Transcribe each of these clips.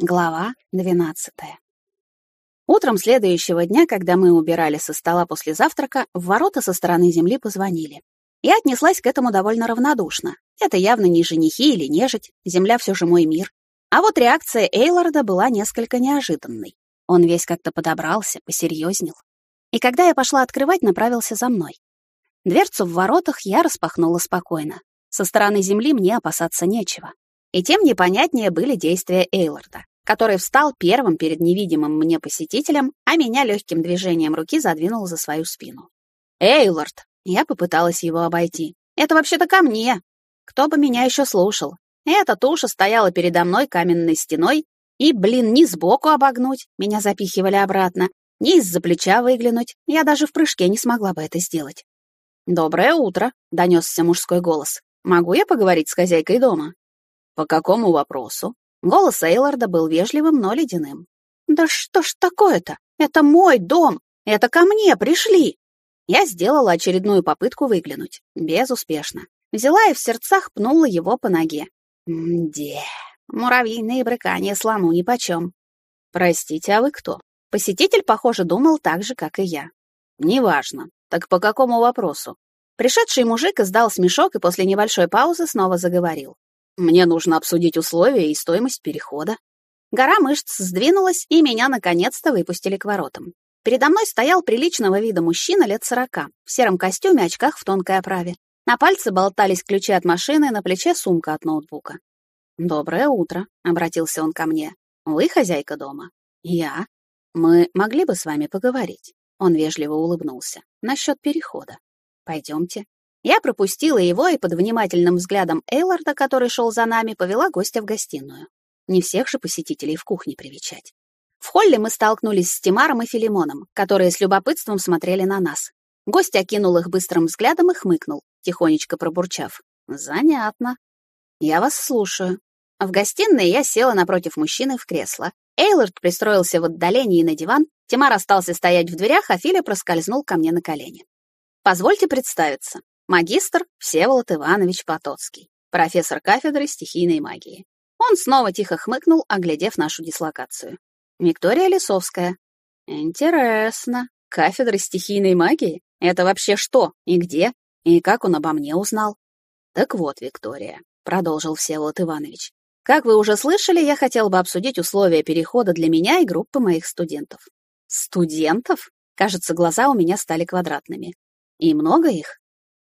Глава 12. Утром следующего дня, когда мы убирали со стола после завтрака, в ворота со стороны земли позвонили. Я отнеслась к этому довольно равнодушно. Это явно не женихи или нежить, земля все же мой мир. А вот реакция Эйлорда была несколько неожиданной. Он весь как-то подобрался, посерьезнел. И когда я пошла открывать, направился за мной. Дверцу в воротах я распахнула спокойно. Со стороны земли мне опасаться нечего. И тем непонятнее были действия Эйлорда, который встал первым перед невидимым мне посетителем, а меня легким движением руки задвинул за свою спину. «Эйлорд!» Я попыталась его обойти. «Это вообще-то ко мне!» Кто бы меня еще слушал? Эта туша стояла передо мной каменной стеной, и, блин, ни сбоку обогнуть, меня запихивали обратно, ни из-за плеча выглянуть, я даже в прыжке не смогла бы это сделать. «Доброе утро», — донесся мужской голос. «Могу я поговорить с хозяйкой дома?» «По какому вопросу?» Голос Эйлорда был вежливым, но ледяным. «Да что ж такое-то? Это мой дом! Это ко мне пришли!» Я сделала очередную попытку выглянуть. Безуспешно. Взяла и в сердцах пнула его по ноге. «Мде, муравьиные брыкания слону нипочем». «Простите, а вы кто?» Посетитель, похоже, думал так же, как и я. «Неважно. Так по какому вопросу?» Пришедший мужик издал смешок и после небольшой паузы снова заговорил. Мне нужно обсудить условия и стоимость перехода. Гора мышц сдвинулась, и меня наконец-то выпустили к воротам. Передо мной стоял приличного вида мужчина лет сорока, в сером костюме, очках в тонкой оправе. На пальце болтались ключи от машины, на плече сумка от ноутбука. «Доброе утро», — обратился он ко мне. «Вы хозяйка дома?» «Я». «Мы могли бы с вами поговорить?» Он вежливо улыбнулся. «Насчет перехода. Пойдемте». Я пропустила его и под внимательным взглядом Эйларда, который шел за нами, повела гостя в гостиную. Не всех же посетителей в кухне привечать. В холле мы столкнулись с Тимаром и Филимоном, которые с любопытством смотрели на нас. Гость окинул их быстрым взглядом и хмыкнул, тихонечко пробурчав. «Занятно. Я вас слушаю». В гостиной я села напротив мужчины в кресло. Эйлард пристроился в отдалении на диван, Тимар остался стоять в дверях, а Филя проскользнул ко мне на колени. «Позвольте представиться. Магистр Всеволод Иванович Потоцкий, профессор кафедры стихийной магии. Он снова тихо хмыкнул, оглядев нашу дислокацию. Виктория Лисовская. Интересно. Кафедра стихийной магии? Это вообще что и где? И как он обо мне узнал? Так вот, Виктория, продолжил Всеволод Иванович. Как вы уже слышали, я хотел бы обсудить условия перехода для меня и группы моих студентов. Студентов? Кажется, глаза у меня стали квадратными. И много их?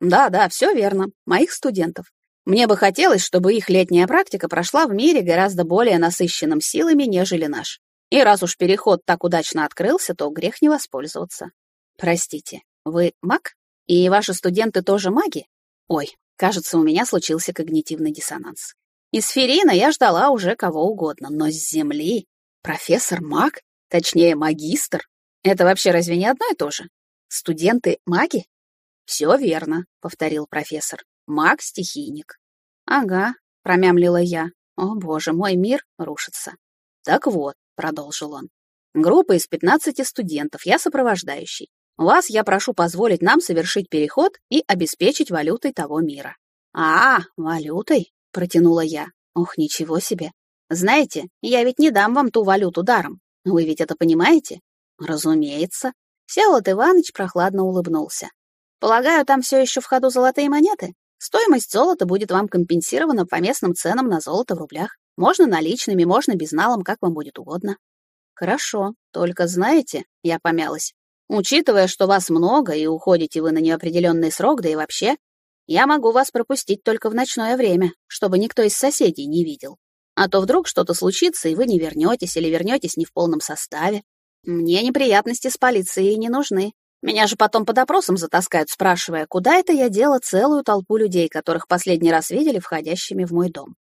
Да, да, все верно. Моих студентов. Мне бы хотелось, чтобы их летняя практика прошла в мире гораздо более насыщенным силами, нежели наш. И раз уж переход так удачно открылся, то грех не воспользоваться. Простите, вы маг? И ваши студенты тоже маги? Ой, кажется, у меня случился когнитивный диссонанс. Из Ферина я ждала уже кого угодно, но с Земли профессор маг, точнее магистр, это вообще разве не одно и то же? Студенты маги? «Все верно», — повторил профессор. «Маг-стихийник». «Ага», — промямлила я. «О, боже, мой мир рушится». «Так вот», — продолжил он. «Группа из 15 студентов, я сопровождающий. Вас я прошу позволить нам совершить переход и обеспечить валютой того мира». «А, валютой?» — протянула я. «Ох, ничего себе! Знаете, я ведь не дам вам ту валюту даром. Вы ведь это понимаете?» «Разумеется». Всеволод Иванович прохладно улыбнулся. Полагаю, там все еще в ходу золотые монеты? Стоимость золота будет вам компенсирована по местным ценам на золото в рублях. Можно наличными, можно безналом, как вам будет угодно. Хорошо, только знаете, я помялась. Учитывая, что вас много и уходите вы на неопределенный срок, да и вообще, я могу вас пропустить только в ночное время, чтобы никто из соседей не видел. А то вдруг что-то случится, и вы не вернетесь или вернетесь не в полном составе. Мне неприятности с полицией не нужны. Меня же потом под опросом затаскают, спрашивая, куда это я дела целую толпу людей, которых последний раз видели входящими в мой дом.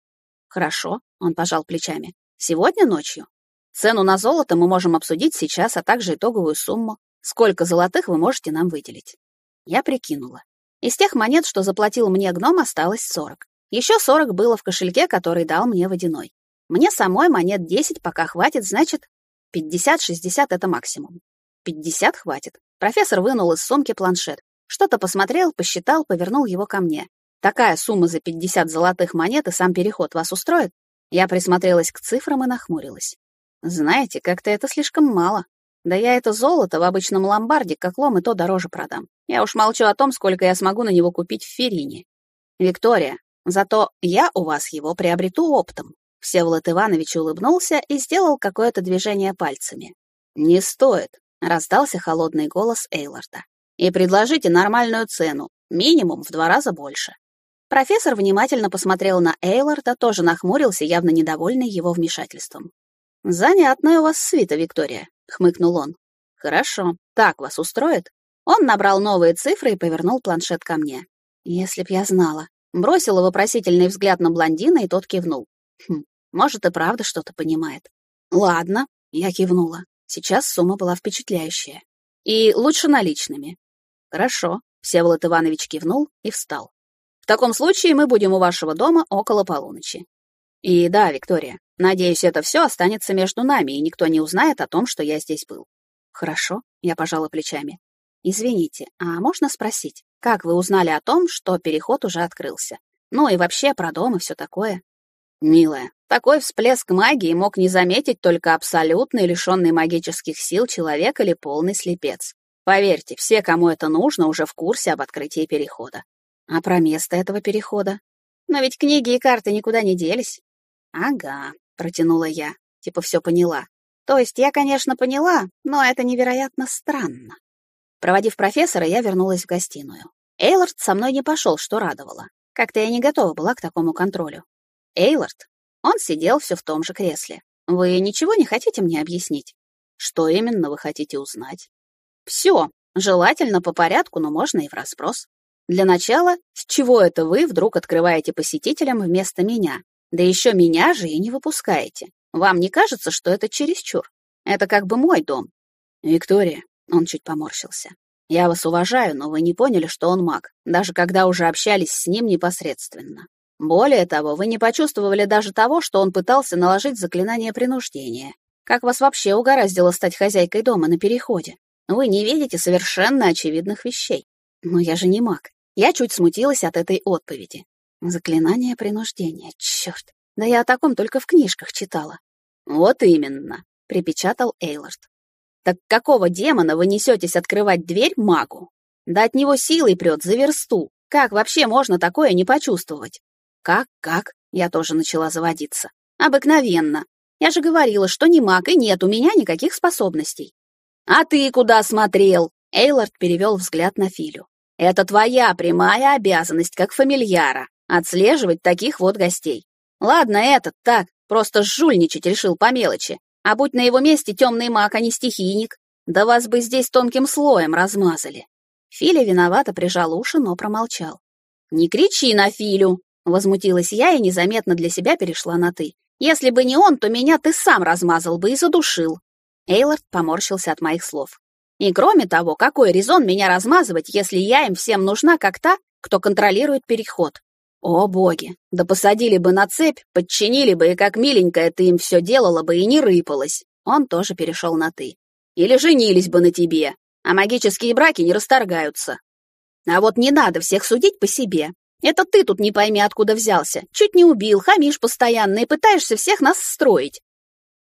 Хорошо, он пожал плечами. Сегодня ночью. Цену на золото мы можем обсудить сейчас, а также итоговую сумму. Сколько золотых вы можете нам выделить? Я прикинула. Из тех монет, что заплатил мне гном, осталось 40. Еще 40 было в кошельке, который дал мне водяной. Мне самой монет 10 пока хватит, значит, 50-60 — это максимум. 50 хватит. Профессор вынул из сумки планшет. Что-то посмотрел, посчитал, повернул его ко мне. Такая сумма за 50 золотых монет и сам переход вас устроит? Я присмотрелась к цифрам и нахмурилась. Знаете, как-то это слишком мало. Да я это золото в обычном ломбарде как лом и то дороже продам. Я уж молчу о том, сколько я смогу на него купить в Ферине. Виктория, зато я у вас его приобрету оптом. Всеволод Иванович улыбнулся и сделал какое-то движение пальцами. «Не стоит», — раздался холодный голос Эйларда. «И предложите нормальную цену, минимум в два раза больше». Профессор внимательно посмотрел на Эйларда, тоже нахмурился, явно недовольный его вмешательством. «Занятная у вас свита, Виктория», — хмыкнул он. «Хорошо. Так вас устроит?» Он набрал новые цифры и повернул планшет ко мне. «Если б я знала». Бросила вопросительный взгляд на блондина, и тот кивнул. «Хм, может, и правда что-то понимает». «Ладно», — я кивнула. Сейчас сумма была впечатляющая. «И лучше наличными». «Хорошо», — Всеволод Иванович кивнул и встал. «В таком случае мы будем у вашего дома около полуночи. И да, Виктория, надеюсь, это все останется между нами, и никто не узнает о том, что я здесь был. Хорошо, я пожала плечами. Извините, а можно спросить, как вы узнали о том, что переход уже открылся? Ну и вообще про дом и все такое. Милая, такой всплеск магии мог не заметить только абсолютно лишенный магических сил человек или полный слепец. Поверьте, все, кому это нужно, уже в курсе об открытии перехода. А про место этого перехода? Но ведь книги и карты никуда не делись. «Ага», — протянула я, типа все поняла. То есть я, конечно, поняла, но это невероятно странно. Проводив профессора, я вернулась в гостиную. Эйлорд со мной не пошел, что радовало. Как-то я не готова была к такому контролю. Эйлорд, он сидел все в том же кресле. Вы ничего не хотите мне объяснить? Что именно вы хотите узнать? Все, желательно по порядку, но можно и в расспрос. Для начала, с чего это вы вдруг открываете посетителям вместо меня? Да еще меня же и не выпускаете. Вам не кажется, что это чересчур? Это как бы мой дом. Виктория, он чуть поморщился. Я вас уважаю, но вы не поняли, что он маг, даже когда уже общались с ним непосредственно. Более того, вы не почувствовали даже того, что он пытался наложить заклинание принуждения. Как вас вообще угораздило стать хозяйкой дома на переходе? Вы не видите совершенно очевидных вещей. Но я же не маг. Я чуть смутилась от этой отповеди. Заклинание принуждения, черт. Да я о таком только в книжках читала. Вот именно, припечатал Эйлорд. Так какого демона вы несетесь открывать дверь магу? Да от него силой прет за версту. Как вообще можно такое не почувствовать? Как, как? Я тоже начала заводиться. Обыкновенно. Я же говорила, что не маг и нет у меня никаких способностей. А ты куда смотрел? Эйлорд перевел взгляд на Филю. Это твоя прямая обязанность как фамильяра отслеживать таких вот гостей. Ладно, этот так, просто жульничать решил по мелочи. А будь на его месте темный маг, а не стихийник, да вас бы здесь тонким слоем размазали. Филя виновато прижал уши, но промолчал. «Не кричи на Филю!» — возмутилась я и незаметно для себя перешла на «ты». «Если бы не он, то меня ты сам размазал бы и задушил». Эйлорд поморщился от моих слов. «И кроме того, какой резон меня размазывать, если я им всем нужна как та, кто контролирует переход? О, боги, да посадили бы на цепь, подчинили бы, и как миленькая ты им все делала бы и не рыпалась. Он тоже перешел на «ты». Или женились бы на тебе, а магические браки не расторгаются. А вот не надо всех судить по себе. Это ты тут не пойми, откуда взялся. Чуть не убил, хамишь постоянно и пытаешься всех нас строить.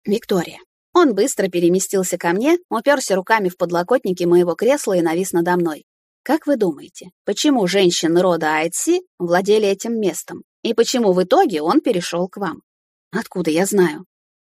Виктория. Он быстро переместился ко мне, уперся руками в подлокотники моего кресла и навис надо мной. Как вы думаете, почему женщины рода Айтси владели этим местом? И почему в итоге он перешел к вам? Откуда я знаю?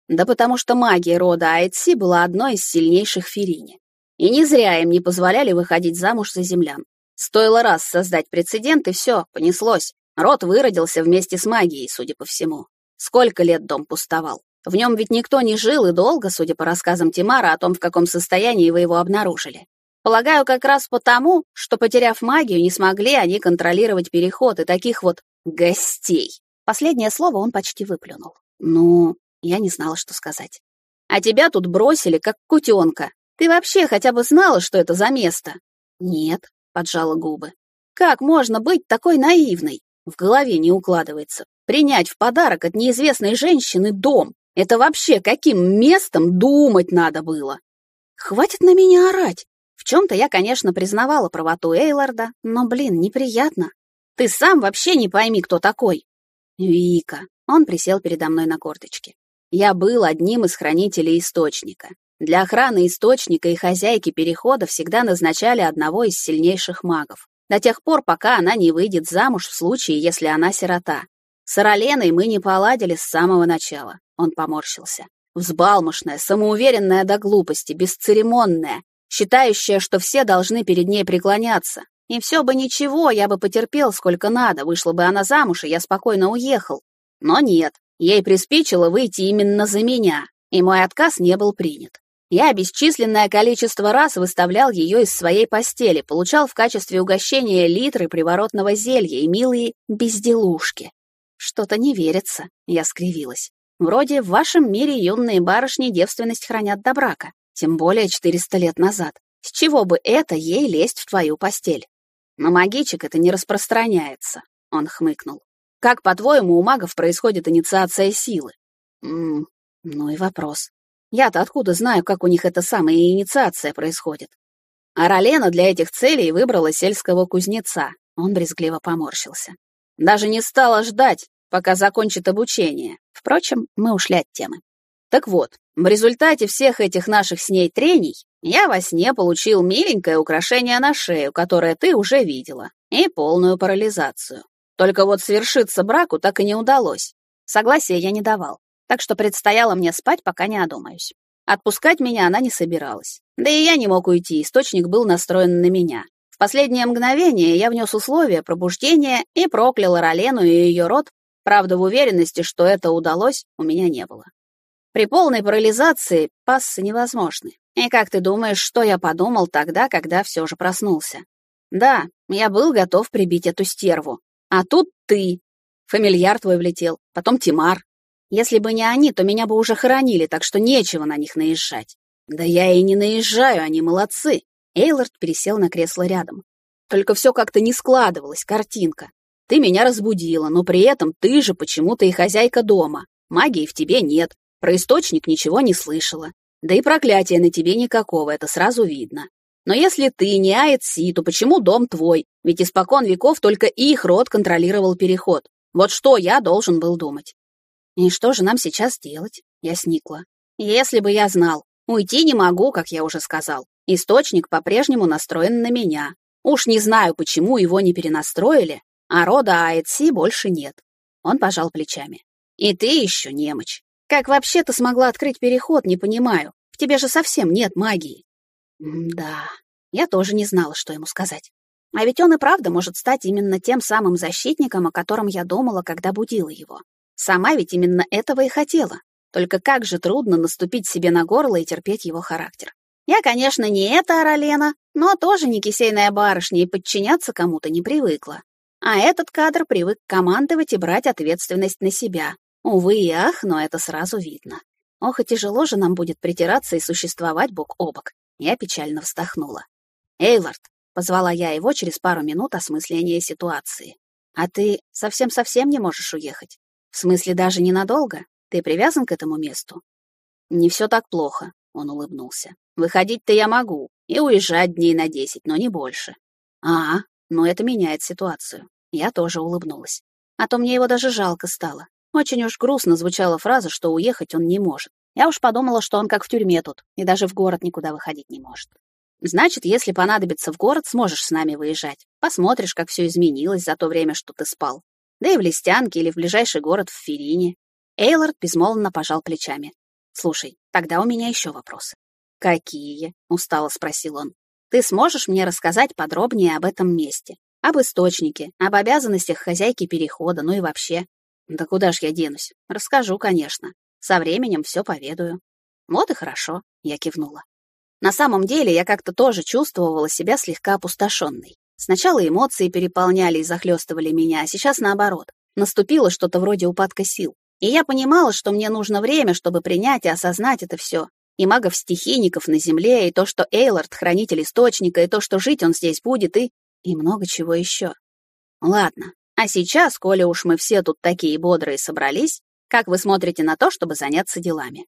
Да потому что магия рода Айтси была одной из сильнейших в Ферине. И не зря им не позволяли выходить замуж за землян. Стоило раз создать прецедент, и все, понеслось. Род выродился вместе с магией, судя по всему. Сколько лет дом пустовал? В нем ведь никто не жил и долго, судя по рассказам Тимара о том, в каком состоянии вы его обнаружили. Полагаю, как раз потому, что, потеряв магию, не смогли они контролировать переход и таких вот гостей. Последнее слово он почти выплюнул. Ну, я не знала, что сказать. А тебя тут бросили, как кутенка. Ты вообще хотя бы знала, что это за место? Нет, поджала губы. Как можно быть такой наивной? В голове не укладывается. Принять в подарок от неизвестной женщины дом. Это вообще каким местом думать надо было? Хватит на меня орать. В чем-то я, конечно, признавала правоту Эйларда, но, блин, неприятно. Ты сам вообще не пойми, кто такой. Вика. Он присел передо мной на корточки. Я был одним из хранителей источника. Для охраны источника и хозяйки перехода всегда назначали одного из сильнейших магов. До тех пор, пока она не выйдет замуж в случае, если она сирота. С Ороленой мы не поладили с самого начала. Он поморщился. Взбалмошная, самоуверенная до глупости, бесцеремонная, считающая, что все должны перед ней преклоняться. И все бы ничего, я бы потерпел сколько надо, вышла бы она замуж, и я спокойно уехал. Но нет, ей приспичило выйти именно за меня, и мой отказ не был принят. Я бесчисленное количество раз выставлял ее из своей постели, получал в качестве угощения литры приворотного зелья и милые безделушки. Что-то не верится, я скривилась. Вроде в вашем мире юные барышни девственность хранят до брака, тем более 400 лет назад. С чего бы это ей лезть в твою постель? На магичек это не распространяется, он хмыкнул. Как, по-твоему, у магов происходит инициация силы? Ммм, ну и вопрос. Я-то откуда знаю, как у них эта самая инициация происходит? А Ролена для этих целей выбрала сельского кузнеца. Он брезгливо поморщился. Даже не стала ждать, пока закончит обучение. Впрочем, мы ушли от темы. Так вот, в результате всех этих наших с ней трений я во сне получил миленькое украшение на шею, которое ты уже видела, и полную парализацию. Только вот свершиться браку так и не удалось. Согласия я не давал, так что предстояло мне спать, пока не одумаюсь. Отпускать меня она не собиралась. Да и я не мог уйти, источник был настроен на меня. В последнее мгновение я внес условия пробуждения и проклял Ролену и ее род Правда, в уверенности, что это удалось, у меня не было. При полной парализации пассы невозможны. И как ты думаешь, что я подумал тогда, когда все же проснулся? Да, я был готов прибить эту стерву. А тут ты. Фамильяр твой влетел, потом Тимар. Если бы не они, то меня бы уже хоронили, так что нечего на них наезжать. Да я и не наезжаю, они молодцы. Эйлорд пересел на кресло рядом. Только все как-то не складывалось, картинка. Ты меня разбудила, но при этом ты же почему-то и хозяйка дома. Магии в тебе нет, про источник ничего не слышала. Да и проклятия на тебе никакого, это сразу видно. Но если ты не Аэтси, то почему дом твой? Ведь испокон веков только их род контролировал переход. Вот что я должен был думать. И что же нам сейчас делать? Я сникла. Если бы я знал. Уйти не могу, как я уже сказал. Источник по-прежнему настроен на меня. Уж не знаю, почему его не перенастроили, а рода Аэтси больше нет. Он пожал плечами. И ты еще немочь. Как вообще ты смогла открыть переход, не понимаю. В тебе же совсем нет магии. да, я тоже не знала, что ему сказать. А ведь он и правда может стать именно тем самым защитником, о котором я думала, когда будила его. Сама ведь именно этого и хотела. Только как же трудно наступить себе на горло и терпеть его характер. Я, конечно, не эта Аралена, но тоже не кисейная барышня и подчиняться кому-то не привыкла. А этот кадр привык командовать и брать ответственность на себя. Увы и ах, но это сразу видно. Ох, и тяжело же нам будет притираться и существовать бок о бок. Я печально вздохнула. «Эйлард», — позвала я его через пару минут осмысления ситуации. «А ты совсем-совсем не можешь уехать? В смысле, даже ненадолго? Ты привязан к этому месту?» «Не все так плохо», — он улыбнулся. «Выходить-то я могу, и уезжать дней на десять, но не больше». «А, но это меняет ситуацию. Я тоже улыбнулась. А то мне его даже жалко стало. Очень уж грустно звучала фраза, что уехать он не может. Я уж подумала, что он как в тюрьме тут, и даже в город никуда выходить не может. Значит, если понадобится в город, сможешь с нами выезжать. Посмотришь, как все изменилось за то время, что ты спал. Да и в Листянке или в ближайший город в Ферине. Эйлорд безмолвно пожал плечами. Слушай, тогда у меня еще вопросы. Какие? устало спросил он. Ты сможешь мне рассказать подробнее об этом месте? Об источнике, об обязанностях хозяйки перехода, ну и вообще. Да куда ж я денусь? Расскажу, конечно. Со временем все поведаю. Вот и хорошо, я кивнула. На самом деле я как-то тоже чувствовала себя слегка опустошенной. Сначала эмоции переполняли и захлестывали меня, а сейчас наоборот. Наступило что-то вроде упадка сил. И я понимала, что мне нужно время, чтобы принять и осознать это все и магов-стихийников на земле, и то, что Эйлард — хранитель источника, и то, что жить он здесь будет, и... и много чего еще. Ладно, а сейчас, коли уж мы все тут такие бодрые собрались, как вы смотрите на то, чтобы заняться делами?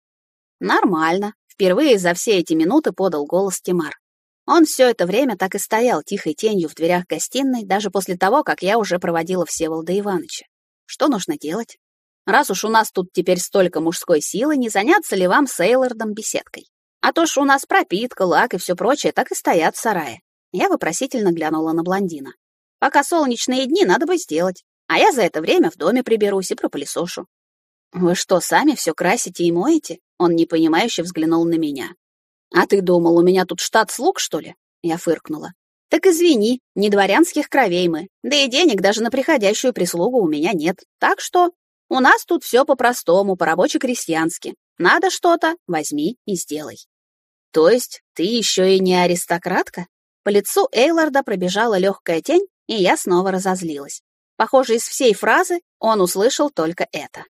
Нормально. Впервые за все эти минуты подал голос Тимар. Он все это время так и стоял тихой тенью в дверях гостиной, даже после того, как я уже проводила Всеволода Ивановича. Что нужно делать? раз уж у нас тут теперь столько мужской силы, не заняться ли вам с Эйлордом беседкой? А то ж у нас пропитка, лак и все прочее так и стоят в сарае. Я вопросительно глянула на блондина. Пока солнечные дни надо бы сделать, а я за это время в доме приберусь и пропылесошу. Вы что, сами все красите и моете? Он непонимающе взглянул на меня. А ты думал, у меня тут штат слуг, что ли? Я фыркнула. Так извини, не дворянских кровей мы. Да и денег даже на приходящую прислугу у меня нет. Так что у нас тут все по-простому, по-рабоче-крестьянски. Надо что-то, возьми и сделай. То есть ты еще и не аристократка? По лицу Эйларда пробежала легкая тень, и я снова разозлилась. Похоже, из всей фразы он услышал только это.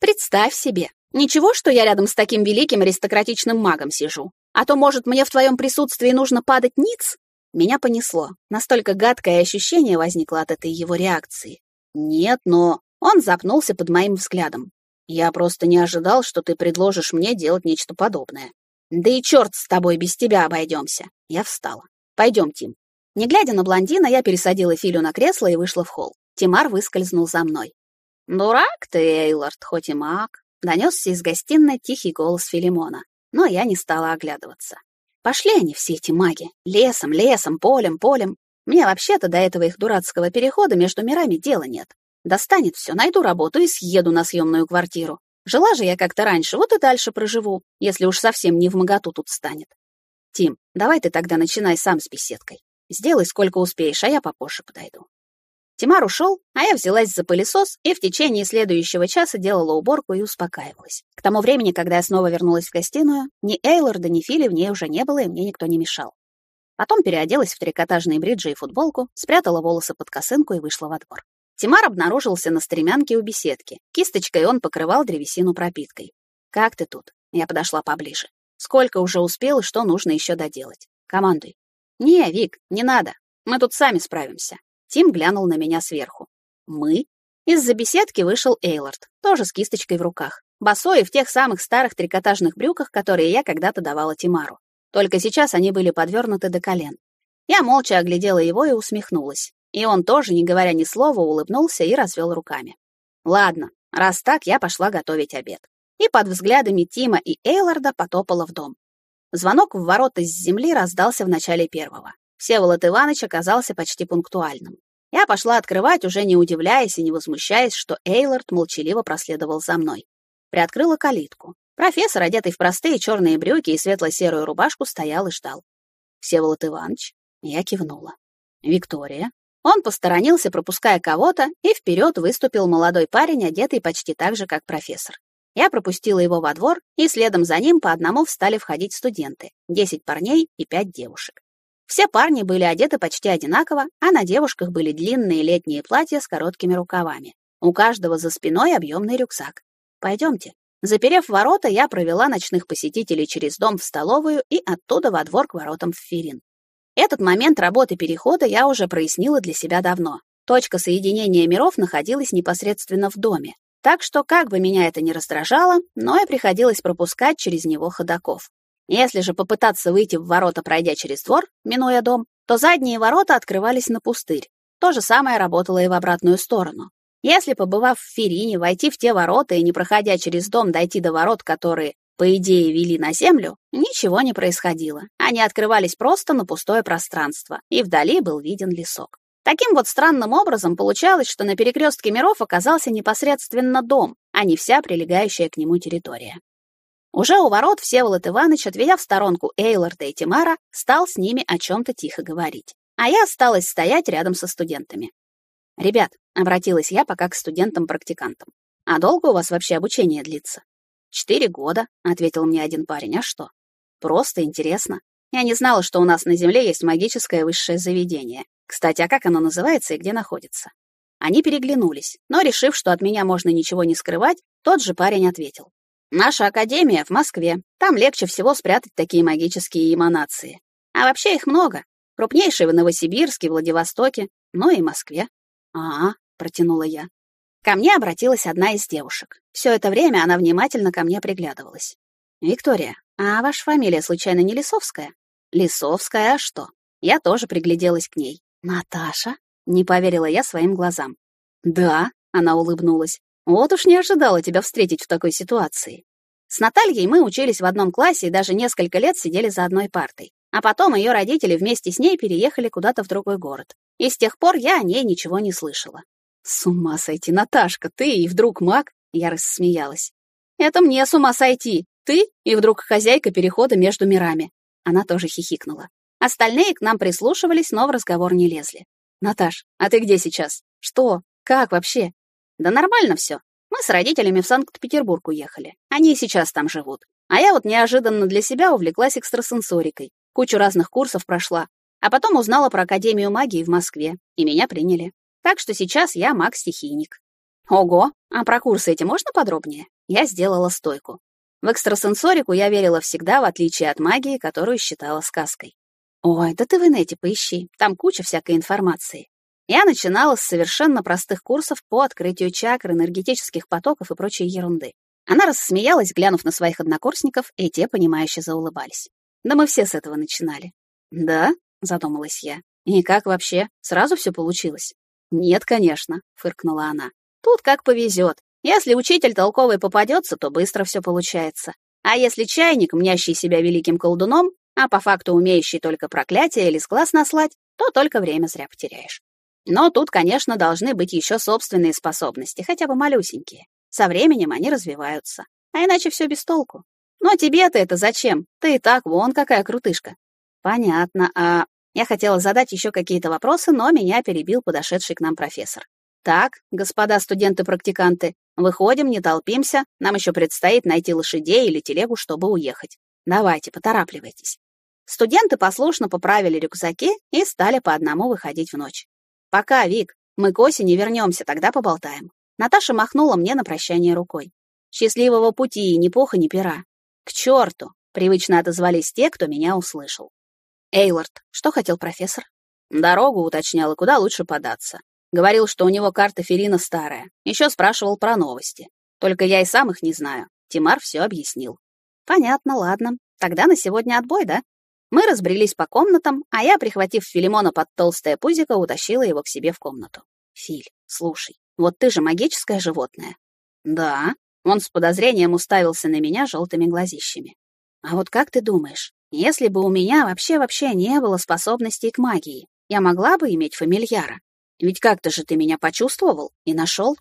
Представь себе, ничего, что я рядом с таким великим аристократичным магом сижу. А то, может, мне в твоем присутствии нужно падать ниц? Меня понесло. Настолько гадкое ощущение возникло от этой его реакции. Нет, но... Он запнулся под моим взглядом. Я просто не ожидал, что ты предложишь мне делать нечто подобное. Да и черт с тобой, без тебя обойдемся. Я встала. Пойдем, Тим. Не глядя на блондина, я пересадила Филю на кресло и вышла в холл. Тимар выскользнул за мной. «Дурак ты, Эйлорд, хоть и маг», — донесся из гостиной тихий голос Филимона. Но я не стала оглядываться. Пошли они все эти маги. Лесом, лесом, полем, полем. Мне вообще-то до этого их дурацкого перехода между мирами дела нет. Достанет все, найду работу и съеду на съемную квартиру. Жила же я как-то раньше, вот и дальше проживу, если уж совсем не в моготу тут станет. Тим, давай ты тогда начинай сам с беседкой. Сделай сколько успеешь, а я попозже подойду. Тимар ушел, а я взялась за пылесос и в течение следующего часа делала уборку и успокаивалась. К тому времени, когда я снова вернулась в гостиную, ни Эйлорда, ни Фили в ней уже не было, и мне никто не мешал. Потом переоделась в трикотажные бриджи и футболку, спрятала волосы под косынку и вышла во двор. Тимар обнаружился на стремянке у беседки. Кисточкой он покрывал древесину пропиткой. «Как ты тут?» Я подошла поближе. «Сколько уже успел и что нужно еще доделать? Командуй». «Не, Вик, не надо. Мы тут сами справимся». Тим глянул на меня сверху. «Мы?» Из-за беседки вышел Эйлорд, тоже с кисточкой в руках. Босой в тех самых старых трикотажных брюках, которые я когда-то давала Тимару. Только сейчас они были подвернуты до колен. Я молча оглядела его и усмехнулась. И он тоже, не говоря ни слова, улыбнулся и развел руками. Ладно, раз так, я пошла готовить обед. И под взглядами Тима и Эйларда потопала в дом. Звонок в ворота с земли раздался в начале первого. Всеволод Иванович оказался почти пунктуальным. Я пошла открывать, уже не удивляясь и не возмущаясь, что Эйлард молчаливо проследовал за мной. Приоткрыла калитку. Профессор, одетый в простые черные брюки и светло-серую рубашку, стоял и ждал. «Всеволод Иванович?» Я кивнула. «Виктория?» Он посторонился, пропуская кого-то, и вперед выступил молодой парень, одетый почти так же, как профессор. Я пропустила его во двор, и следом за ним по одному встали входить студенты, 10 парней и 5 девушек. Все парни были одеты почти одинаково, а на девушках были длинные летние платья с короткими рукавами. У каждого за спиной объемный рюкзак. Пойдемте. Заперев ворота, я провела ночных посетителей через дом в столовую и оттуда во двор к воротам в Ферин. Этот момент работы перехода я уже прояснила для себя давно. Точка соединения миров находилась непосредственно в доме. Так что, как бы меня это ни раздражало, но и приходилось пропускать через него ходаков. Если же попытаться выйти в ворота, пройдя через двор, минуя дом, то задние ворота открывались на пустырь. То же самое работало и в обратную сторону. Если, побывав в Ферине, войти в те ворота и, не проходя через дом, дойти до ворот, которые по идее, вели на землю, ничего не происходило. Они открывались просто на пустое пространство, и вдали был виден лесок. Таким вот странным образом получалось, что на перекрестке миров оказался непосредственно дом, а не вся прилегающая к нему территория. Уже у ворот Всеволод Иванович, отведя в сторонку Эйлорда и Тимара, стал с ними о чем-то тихо говорить. А я осталась стоять рядом со студентами. «Ребят», — обратилась я пока к студентам-практикантам, «а долго у вас вообще обучение длится?» «Четыре года», — ответил мне один парень. «А что?» «Просто интересно. Я не знала, что у нас на Земле есть магическое высшее заведение. Кстати, а как оно называется и где находится?» Они переглянулись, но, решив, что от меня можно ничего не скрывать, тот же парень ответил. «Наша академия в Москве. Там легче всего спрятать такие магические эманации. А вообще их много. Крупнейшие в Новосибирске, Владивостоке, ну и Москве». «А, — протянула я. Ко мне обратилась одна из девушек. Все это время она внимательно ко мне приглядывалась. «Виктория, а ваша фамилия случайно не Лисовская?» «Лисовская, а что?» Я тоже пригляделась к ней. «Наташа?» — не поверила я своим глазам. «Да», — она улыбнулась. Вот уж не ожидала тебя встретить в такой ситуации. С Натальей мы учились в одном классе и даже несколько лет сидели за одной партой. А потом ее родители вместе с ней переехали куда-то в другой город. И с тех пор я о ней ничего не слышала. С ума сойти, Наташка, ты и вдруг маг? Я рассмеялась. Это мне с ума сойти. Ты и вдруг хозяйка перехода между мирами. Она тоже хихикнула. Остальные к нам прислушивались, но в разговор не лезли. Наташ, а ты где сейчас? Что? Как вообще? Да нормально все. Мы с родителями в Санкт-Петербург уехали. Они сейчас там живут. А я вот неожиданно для себя увлеклась экстрасенсорикой. Кучу разных курсов прошла. А потом узнала про Академию магии в Москве, и меня приняли. Так что сейчас я маг-стихийник. Ого, а про курсы эти можно подробнее? Я сделала стойку. В экстрасенсорику я верила всегда, в отличие от магии, которую считала сказкой. Ой, да ты в инете поищи, там куча всякой информации. Я начинала с совершенно простых курсов по открытию чакр, энергетических потоков и прочей ерунды. Она рассмеялась, глянув на своих однокурсников, и те, понимающе заулыбались. Да мы все с этого начинали. Да, задумалась я. И как вообще? Сразу все получилось? Нет, конечно, фыркнула она. Тут как повезет. Если учитель толковый попадется, то быстро все получается. А если чайник, мнящий себя великим колдуном, а по факту умеющий только проклятие или с глаз наслать, то только время зря потеряешь. Но тут, конечно, должны быть еще собственные способности, хотя бы малюсенькие. Со временем они развиваются. А иначе все без толку. Но тебе-то это зачем? Ты и так вон какая крутышка. Понятно. А я хотела задать еще какие-то вопросы, но меня перебил подошедший к нам профессор. Так, господа студенты-практиканты, выходим, не толпимся, нам еще предстоит найти лошадей или телегу, чтобы уехать. Давайте, поторапливайтесь. Студенты послушно поправили рюкзаки и стали по одному выходить в ночь. Пока, Вик, мы к осени вернемся, тогда поболтаем. Наташа махнула мне на прощание рукой. Счастливого пути, ни пуха, ни пера. К черту! Привычно отозвались те, кто меня услышал. Эйлорд, что хотел профессор? Дорогу уточнял и куда лучше податься. Говорил, что у него карта Ферина старая. Еще спрашивал про новости. Только я и сам их не знаю. Тимар все объяснил. Понятно, ладно. Тогда на сегодня отбой, да? Мы разбрелись по комнатам, а я, прихватив Филимона под толстое пузико, утащила его к себе в комнату. Филь, слушай, вот ты же магическое животное. Да. Он с подозрением уставился на меня желтыми глазищами. А вот как ты думаешь, если бы у меня вообще-вообще не было способностей к магии, я могла бы иметь фамильяра? Ведь как-то же ты меня почувствовал и нашел.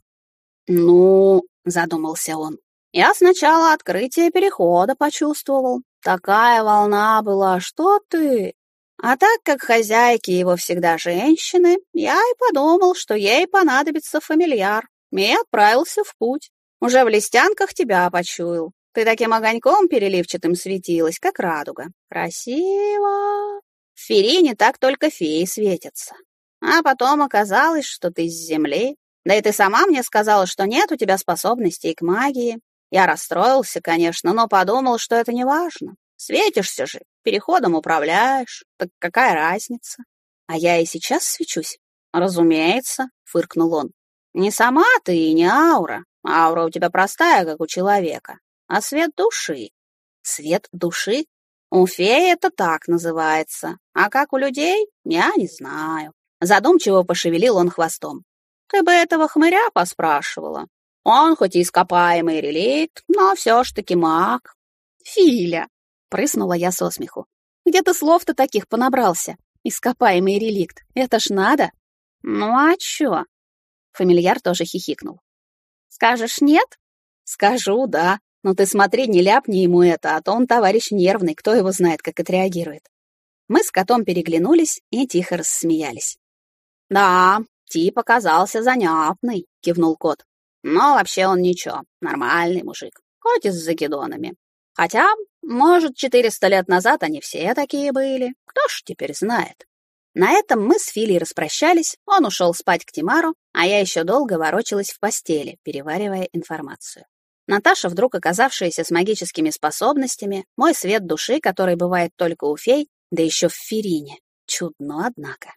Ну, задумался он. Я сначала открытие перехода почувствовал. Такая волна была, что ты. А так как хозяйки его всегда женщины, я и подумал, что ей понадобится фамильяр, и отправился в путь. Уже в листянках тебя почуял. Ты таким огоньком переливчатым светилась, как радуга. Красиво. В Ферине так только феи светятся. А потом оказалось, что ты с земли. Да и ты сама мне сказала, что нет у тебя способностей к магии. Я расстроился, конечно, но подумал, что это не важно. Светишься же, переходом управляешь. Так какая разница? А я и сейчас свечусь. Разумеется, фыркнул он. Не сама ты и не аура. Аура у тебя простая, как у человека. А свет души. Свет души? У феи это так называется. А как у людей, я не знаю. Задумчиво пошевелил он хвостом. Ты бы этого хмыря поспрашивала. Он хоть и ископаемый реликт, но все ж таки маг. Филя, прыснула я со смеху. Где ты слов-то таких понабрался? Ископаемый реликт. Это ж надо. Ну а чё? Фамильяр тоже хихикнул. Скажешь нет? Скажу, да. Но ты смотри, не ляпни ему это, а то он товарищ нервный, кто его знает, как отреагирует. Мы с котом переглянулись и тихо рассмеялись. «Да, тип оказался занятный», — кивнул кот. «Но вообще он ничего, нормальный мужик, хоть и с закидонами. Хотя, может, четыреста лет назад они все такие были, кто ж теперь знает». На этом мы с Филей распрощались, он ушел спать к Тимару, а я еще долго ворочалась в постели, переваривая информацию. Наташа, вдруг оказавшаяся с магическими способностями, мой свет души, который бывает только у фей, да еще в Ферине. Чудно, однако.